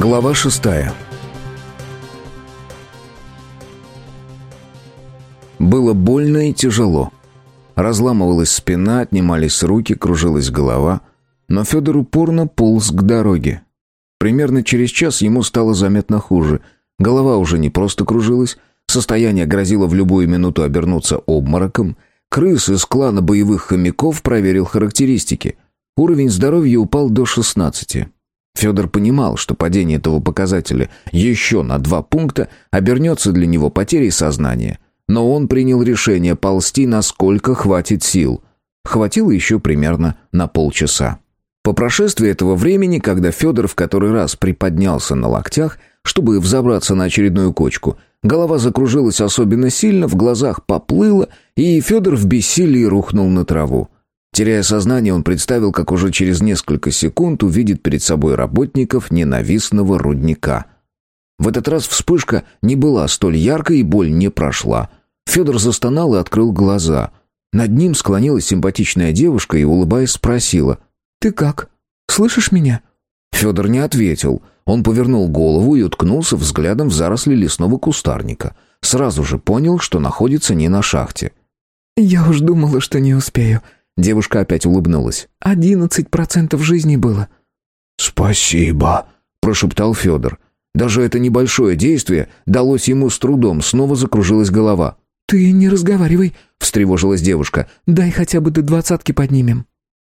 Глава шестая Было больно и тяжело. Разламывалась спина, отнимались руки, кружилась голова. Но Федор упорно полз к дороге. Примерно через час ему стало заметно хуже. Голова уже не просто кружилась, состояние грозило в любую минуту обернуться обмороком. Крыс из клана боевых хомяков проверил характеристики. Уровень здоровья упал до 16. Федор понимал, что падение этого показателя еще на два пункта обернется для него потерей сознания. Но он принял решение ползти, насколько хватит сил. Хватило еще примерно на полчаса. По прошествии этого времени, когда Федор в который раз приподнялся на локтях, чтобы взобраться на очередную кочку, голова закружилась особенно сильно, в глазах поплыло, и Федор в бессилии рухнул на траву. Теряя сознание, он представил, как уже через несколько секунд увидит перед собой работников ненавистного рудника. В этот раз вспышка не была столь яркой и боль не прошла. Федор застонал и открыл глаза. Над ним склонилась симпатичная девушка и, улыбаясь, спросила «Ты как? Слышишь меня?» Федор не ответил. Он повернул голову и уткнулся взглядом в заросли лесного кустарника. Сразу же понял, что находится не на шахте. «Я уж думала, что не успею», Девушка опять улыбнулась. «Одиннадцать процентов жизни было». «Спасибо», — прошептал Федор. Даже это небольшое действие далось ему с трудом, снова закружилась голова. «Ты не разговаривай», — встревожилась девушка. «Дай хотя бы до двадцатки поднимем».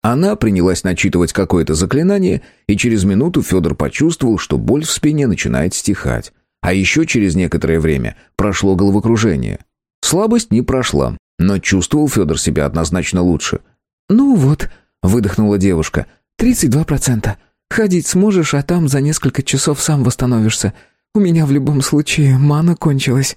Она принялась начитывать какое-то заклинание, и через минуту Федор почувствовал, что боль в спине начинает стихать. А еще через некоторое время прошло головокружение. Слабость не прошла, но чувствовал Федор себя однозначно лучше — «Ну вот», — выдохнула девушка, — «тридцать два процента. Ходить сможешь, а там за несколько часов сам восстановишься. У меня в любом случае мана кончилась».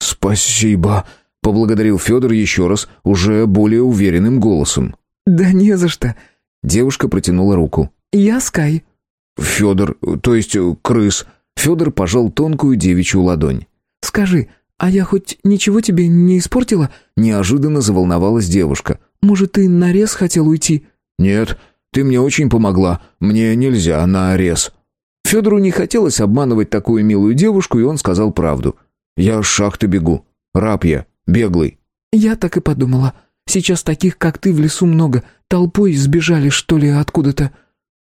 «Спасибо», — поблагодарил Федор еще раз, уже более уверенным голосом. «Да не за что». Девушка протянула руку. «Я Скай». «Федор, то есть э, крыс». Федор пожал тонкую девичью ладонь. «Скажи, а я хоть ничего тебе не испортила?» Неожиданно заволновалась девушка. Может, ты на рез хотел уйти?» «Нет, ты мне очень помогла. Мне нельзя на рез». Федору не хотелось обманывать такую милую девушку, и он сказал правду. «Я с шахты бегу. Раб я, беглый». «Я так и подумала. Сейчас таких, как ты, в лесу много. Толпой сбежали, что ли, откуда-то».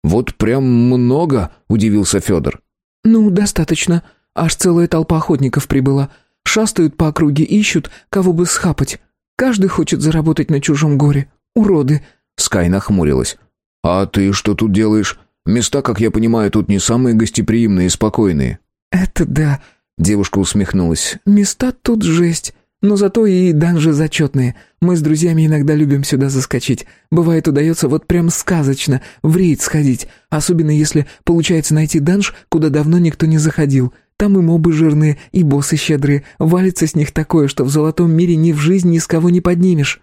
«Вот прям много?» — удивился Федор. «Ну, достаточно. Аж целая толпа охотников прибыла. Шастают по округе, ищут, кого бы схапать. Каждый хочет заработать на чужом горе. Уроды!» Скай нахмурилась. «А ты что тут делаешь? Места, как я понимаю, тут не самые гостеприимные и спокойные». «Это да», — девушка усмехнулась. «Места тут жесть. Но зато и данжи зачетные. Мы с друзьями иногда любим сюда заскочить. Бывает, удается вот прям сказочно в рейд сходить. Особенно если получается найти данж, куда давно никто не заходил. Там и мобы жирные, и боссы щедрые. Валится с них такое, что в золотом мире ни в жизнь ни с кого не поднимешь».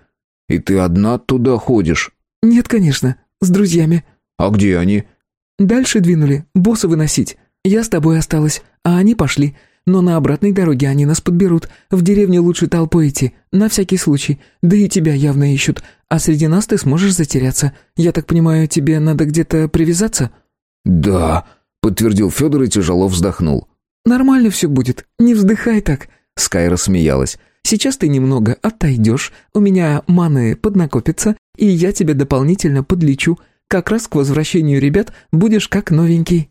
«И ты одна туда ходишь?» «Нет, конечно. С друзьями». «А где они?» «Дальше двинули. Босса выносить. Я с тобой осталась, а они пошли. Но на обратной дороге они нас подберут. В деревне лучше толпой идти, на всякий случай. Да и тебя явно ищут. А среди нас ты сможешь затеряться. Я так понимаю, тебе надо где-то привязаться?» «Да», — подтвердил Федор и тяжело вздохнул. «Нормально все будет, не вздыхай так», — Скай рассмеялась. «Сейчас ты немного отойдешь, у меня маны поднакопятся, и я тебя дополнительно подлечу. Как раз к возвращению ребят будешь как новенький».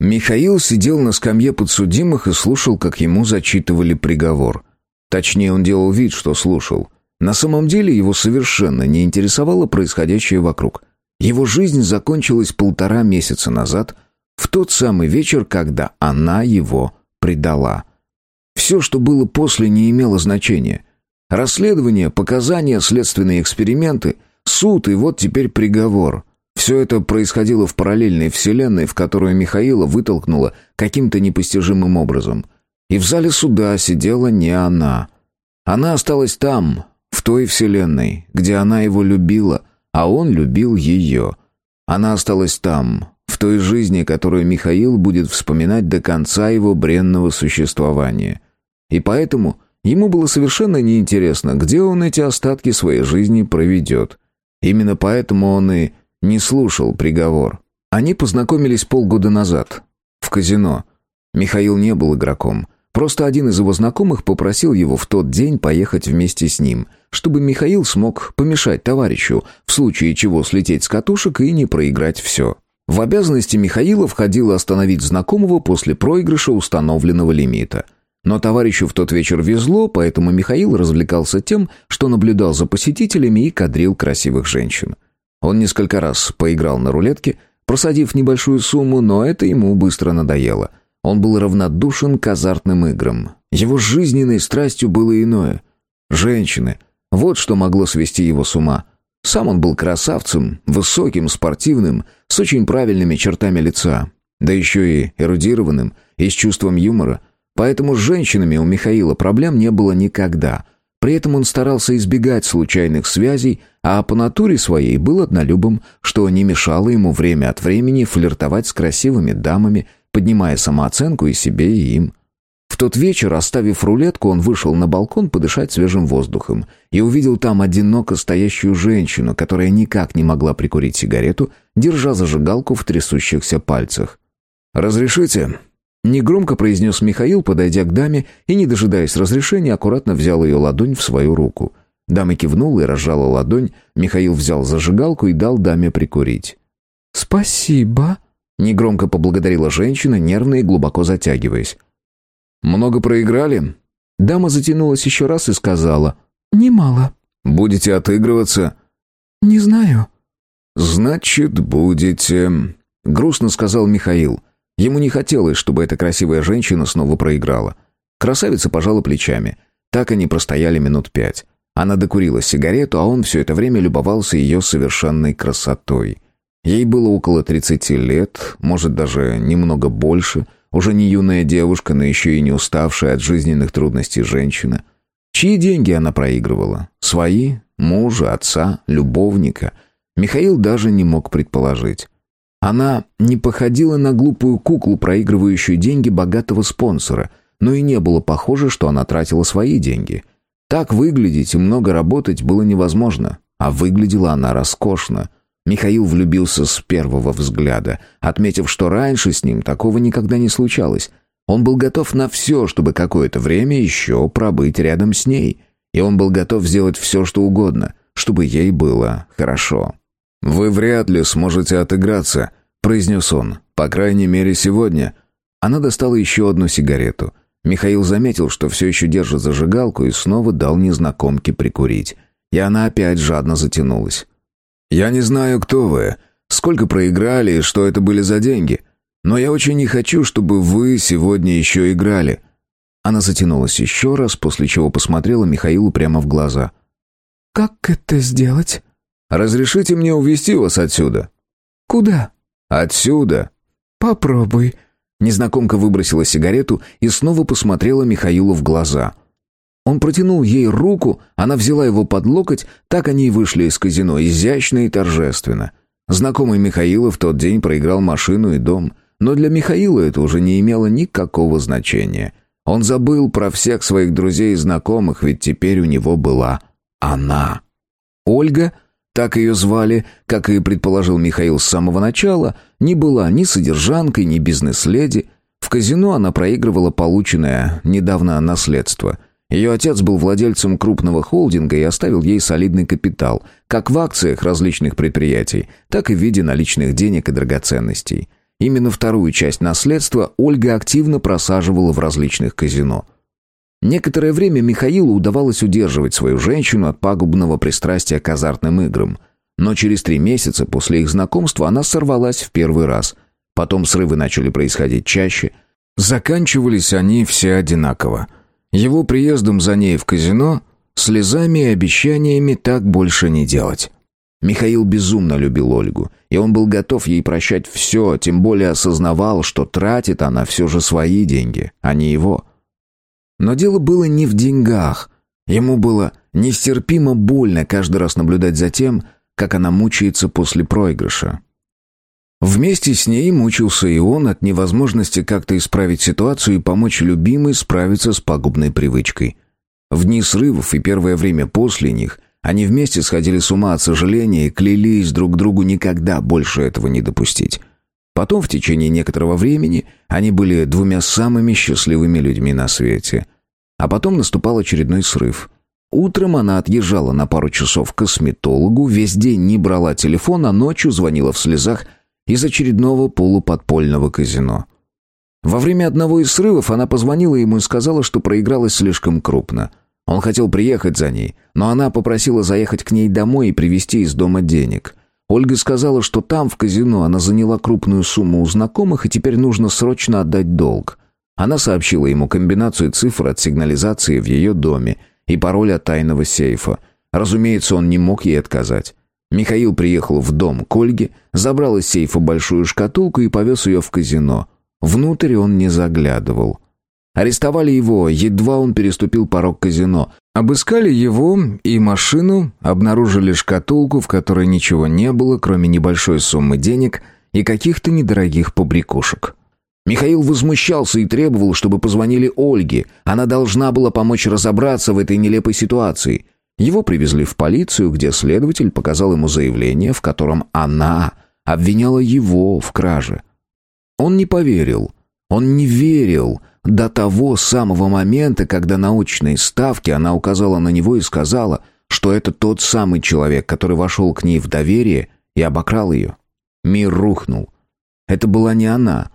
Михаил сидел на скамье подсудимых и слушал, как ему зачитывали приговор. Точнее, он делал вид, что слушал. На самом деле его совершенно не интересовало происходящее вокруг. Его жизнь закончилась полтора месяца назад — в тот самый вечер, когда она его предала. Все, что было после, не имело значения. Расследование, показания, следственные эксперименты, суд и вот теперь приговор. Все это происходило в параллельной вселенной, в которую Михаила вытолкнула каким-то непостижимым образом. И в зале суда сидела не она. Она осталась там, в той вселенной, где она его любила, а он любил ее. Она осталась там, той жизни, которую Михаил будет вспоминать до конца его бренного существования. И поэтому ему было совершенно неинтересно, где он эти остатки своей жизни проведет. Именно поэтому он и не слушал приговор. Они познакомились полгода назад. в казино. Михаил не был игроком. Просто один из его знакомых попросил его в тот день поехать вместе с ним, чтобы Михаил смог помешать товарищу, в случае чего слететь с катушек и не проиграть все. В обязанности Михаила входило остановить знакомого после проигрыша установленного лимита. Но товарищу в тот вечер везло, поэтому Михаил развлекался тем, что наблюдал за посетителями и кадрил красивых женщин. Он несколько раз поиграл на рулетке, просадив небольшую сумму, но это ему быстро надоело. Он был равнодушен к азартным играм. Его жизненной страстью было иное. Женщины. Вот что могло свести его с ума. Сам он был красавцем, высоким, спортивным, с очень правильными чертами лица. Да еще и эрудированным, и с чувством юмора. Поэтому с женщинами у Михаила проблем не было никогда. При этом он старался избегать случайных связей, а по натуре своей был однолюбом, что не мешало ему время от времени флиртовать с красивыми дамами, поднимая самооценку и себе, и им. Тот вечер, оставив рулетку, он вышел на балкон подышать свежим воздухом и увидел там одиноко стоящую женщину, которая никак не могла прикурить сигарету, держа зажигалку в трясущихся пальцах. «Разрешите?» Негромко произнес Михаил, подойдя к даме и, не дожидаясь разрешения, аккуратно взял ее ладонь в свою руку. Дама кивнула и разжала ладонь, Михаил взял зажигалку и дал даме прикурить. «Спасибо», Негромко поблагодарила женщина, нервно и глубоко затягиваясь. «Много проиграли?» Дама затянулась еще раз и сказала. «Немало». «Будете отыгрываться?» «Не знаю». «Значит, будете...» Грустно сказал Михаил. Ему не хотелось, чтобы эта красивая женщина снова проиграла. Красавица пожала плечами. Так они простояли минут пять. Она докурила сигарету, а он все это время любовался ее совершенной красотой. Ей было около 30 лет, может даже немного больше, уже не юная девушка, но еще и не уставшая от жизненных трудностей женщина. Чьи деньги она проигрывала? Свои? Мужа, отца, любовника? Михаил даже не мог предположить. Она не походила на глупую куклу, проигрывающую деньги богатого спонсора, но и не было похоже, что она тратила свои деньги. Так выглядеть и много работать было невозможно, а выглядела она роскошно – Михаил влюбился с первого взгляда, отметив, что раньше с ним такого никогда не случалось. Он был готов на все, чтобы какое-то время еще пробыть рядом с ней. И он был готов сделать все, что угодно, чтобы ей было хорошо. «Вы вряд ли сможете отыграться», — произнес он. «По крайней мере, сегодня». Она достала еще одну сигарету. Михаил заметил, что все еще держит зажигалку, и снова дал незнакомке прикурить. И она опять жадно затянулась. Я не знаю, кто вы, сколько проиграли и что это были за деньги, но я очень не хочу, чтобы вы сегодня еще играли». Она затянулась еще раз, после чего посмотрела Михаилу прямо в глаза. «Как это сделать?» «Разрешите мне увезти вас отсюда?» «Куда?» «Отсюда». «Попробуй». Незнакомка выбросила сигарету и снова посмотрела Михаилу в глаза – он протянул ей руку, она взяла его под локоть, так они и вышли из казино, изящно и торжественно. Знакомый Михаила в тот день проиграл машину и дом, но для Михаила это уже не имело никакого значения. Он забыл про всех своих друзей и знакомых, ведь теперь у него была она. Ольга, так ее звали, как и предположил Михаил с самого начала, не была ни содержанкой, ни бизнес-леди. В казино она проигрывала полученное недавно наследство – ее отец был владельцем крупного холдинга и оставил ей солидный капитал, как в акциях различных предприятий, так и в виде наличных денег и драгоценностей. Именно вторую часть наследства Ольга активно просаживала в различных казино. Некоторое время Михаилу удавалось удерживать свою женщину от пагубного пристрастия к азартным играм. Но через три месяца после их знакомства она сорвалась в первый раз. Потом срывы начали происходить чаще. Заканчивались они все одинаково – его приездом за ней в казино, слезами и обещаниями так больше не делать. Михаил безумно любил Ольгу, и он был готов ей прощать все, тем более осознавал, что тратит она все же свои деньги, а не его. Но дело было не в деньгах. Ему было нестерпимо больно каждый раз наблюдать за тем, как она мучается после проигрыша. Вместе с ней мучился и он от невозможности как-то исправить ситуацию и помочь любимой справиться с пагубной привычкой. В дни срывов и первое время после них они вместе сходили с ума от сожаления и клялись друг другу никогда больше этого не допустить. Потом, в течение некоторого времени, они были двумя самыми счастливыми людьми на свете. А потом наступал очередной срыв. Утром она отъезжала на пару часов к косметологу, весь день не брала телефон, а ночью звонила в слезах из очередного полуподпольного казино. Во время одного из срывов она позвонила ему и сказала, что проигралась слишком крупно. Он хотел приехать за ней, но она попросила заехать к ней домой и привезти из дома денег. Ольга сказала, что там, в казино, она заняла крупную сумму у знакомых и теперь нужно срочно отдать долг. Она сообщила ему комбинацию цифр от сигнализации в ее доме и пароль от тайного сейфа. Разумеется, он не мог ей отказать. Михаил приехал в дом к Ольге, забрал из сейфа большую шкатулку и повез ее в казино. Внутрь он не заглядывал. Арестовали его, едва он переступил порог казино. Обыскали его и машину, обнаружили шкатулку, в которой ничего не было, кроме небольшой суммы денег и каких-то недорогих побрякушек. Михаил возмущался и требовал, чтобы позвонили Ольге. Она должна была помочь разобраться в этой нелепой ситуации. Его привезли в полицию, где следователь показал ему заявление, в котором она обвиняла его в краже. Он не поверил. Он не верил, до того самого момента, когда на очной ставке она указала на него и сказала, что это тот самый человек, который вошел к ней в доверие и обокрал ее. Мир рухнул. Это была не она.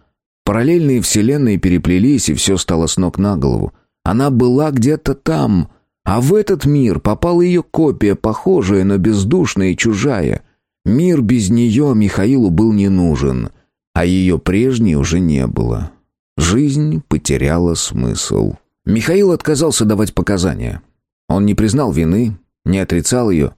Параллельные вселенные переплелись, и все стало с ног на голову. Она была где-то там, а в этот мир попала ее копия, похожая, но бездушная и чужая. Мир без нее Михаилу был не нужен, а ее прежней уже не было. Жизнь потеряла смысл. Михаил отказался давать показания. Он не признал вины, не отрицал ее.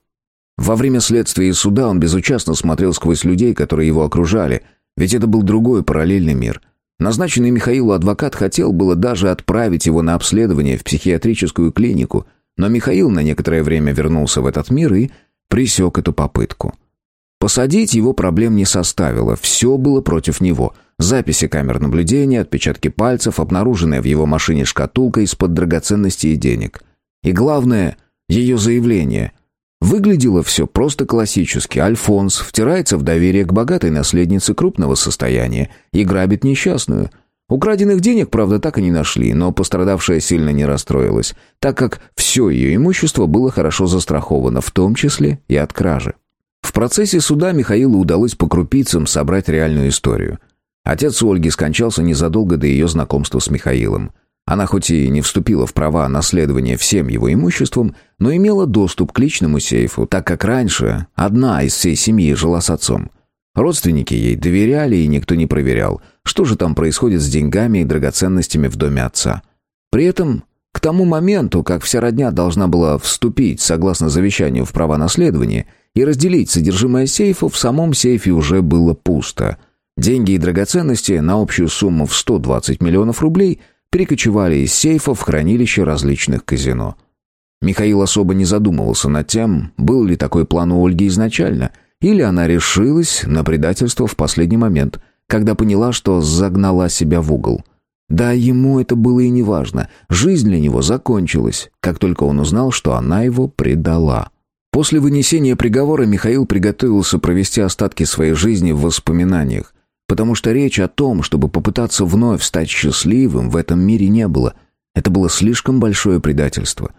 Во время следствия и суда он безучастно смотрел сквозь людей, которые его окружали, ведь это был другой параллельный мир. Назначенный Михаилу адвокат хотел было даже отправить его на обследование в психиатрическую клинику, но Михаил на некоторое время вернулся в этот мир и пресек эту попытку. Посадить его проблем не составило, все было против него – записи камер наблюдения, отпечатки пальцев, обнаруженная в его машине шкатулка из-под драгоценностей и денег. И главное, ее заявление. Выглядело все просто классически. Альфонс втирается в доверие к богатой наследнице крупного состояния и грабит несчастную. Украденных денег, правда, так и не нашли, но пострадавшая сильно не расстроилась, так как все ее имущество было хорошо застраховано, в том числе и от кражи. В процессе суда Михаилу удалось по крупицам собрать реальную историю – Отец Ольги скончался незадолго до ее знакомства с Михаилом. Она хоть и не вступила в права наследования всем его имуществом, но имела доступ к личному сейфу, так как раньше одна из всей семьи жила с отцом. Родственники ей доверяли, и никто не проверял, что же там происходит с деньгами и драгоценностями в доме отца. При этом, к тому моменту, как вся родня должна была вступить, согласно завещанию, в права наследования и разделить содержимое сейфа, в самом сейфе уже было пусто – Деньги и драгоценности на общую сумму в 120 миллионов рублей перекочевали из сейфа в хранилище различных казино. Михаил особо не задумывался над тем, был ли такой план у Ольги изначально, или она решилась на предательство в последний момент, когда поняла, что загнала себя в угол. Да, ему это было и не важно. Жизнь для него закончилась, как только он узнал, что она его предала. После вынесения приговора Михаил приготовился провести остатки своей жизни в воспоминаниях, потому что речь о том, чтобы попытаться вновь стать счастливым, в этом мире не было. Это было слишком большое предательство.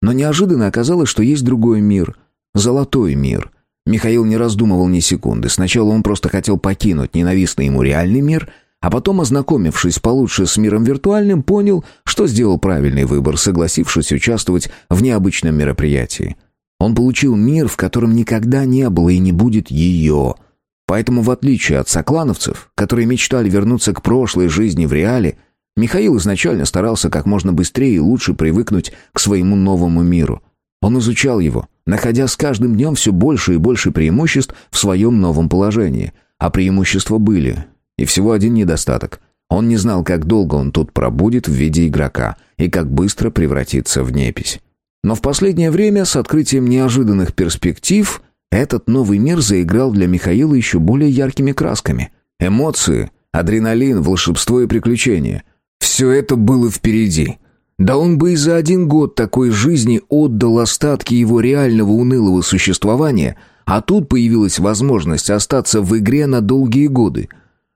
Но неожиданно оказалось, что есть другой мир, золотой мир. Михаил не раздумывал ни секунды. Сначала он просто хотел покинуть ненавистный ему реальный мир, а потом, ознакомившись получше с миром виртуальным, понял, что сделал правильный выбор, согласившись участвовать в необычном мероприятии. Он получил мир, в котором никогда не было и не будет ее – Поэтому, в отличие от соклановцев, которые мечтали вернуться к прошлой жизни в реале, Михаил изначально старался как можно быстрее и лучше привыкнуть к своему новому миру. Он изучал его, находя с каждым днем все больше и больше преимуществ в своем новом положении. А преимущества были. И всего один недостаток. Он не знал, как долго он тут пробудет в виде игрока и как быстро превратится в непись. Но в последнее время с открытием неожиданных перспектив – этот новый мир заиграл для Михаила еще более яркими красками. Эмоции, адреналин, волшебство и приключения. Все это было впереди. Да он бы и за один год такой жизни отдал остатки его реального унылого существования, а тут появилась возможность остаться в игре на долгие годы.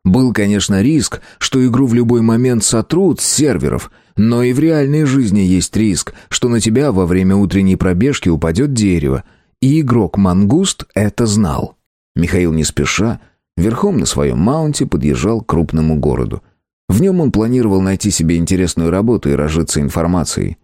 Был, конечно, риск, что игру в любой момент сотрут с серверов, но и в реальной жизни есть риск, что на тебя во время утренней пробежки упадет дерево. И игрок Мангуст это знал. Михаил не спеша, верхом на своем маунте подъезжал к крупному городу. В нем он планировал найти себе интересную работу и разжиться информацией.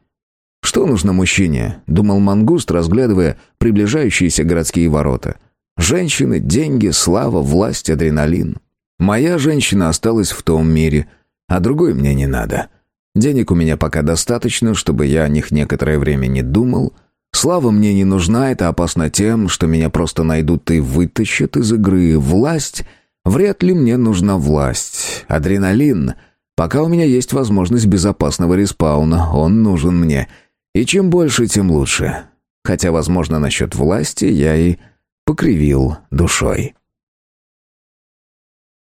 «Что нужно мужчине?» — думал Мангуст, разглядывая приближающиеся городские ворота. «Женщины, деньги, слава, власть, адреналин. Моя женщина осталась в том мире, а другой мне не надо. Денег у меня пока достаточно, чтобы я о них некоторое время не думал. Слава мне не нужна, это опасно тем, что меня просто найдут и вытащат из игры. Власть... Вряд ли мне нужна власть. Адреналин... Пока у меня есть возможность безопасного респауна, он нужен мне. И чем больше, тем лучше. Хотя, возможно, насчет власти я и покривил душой.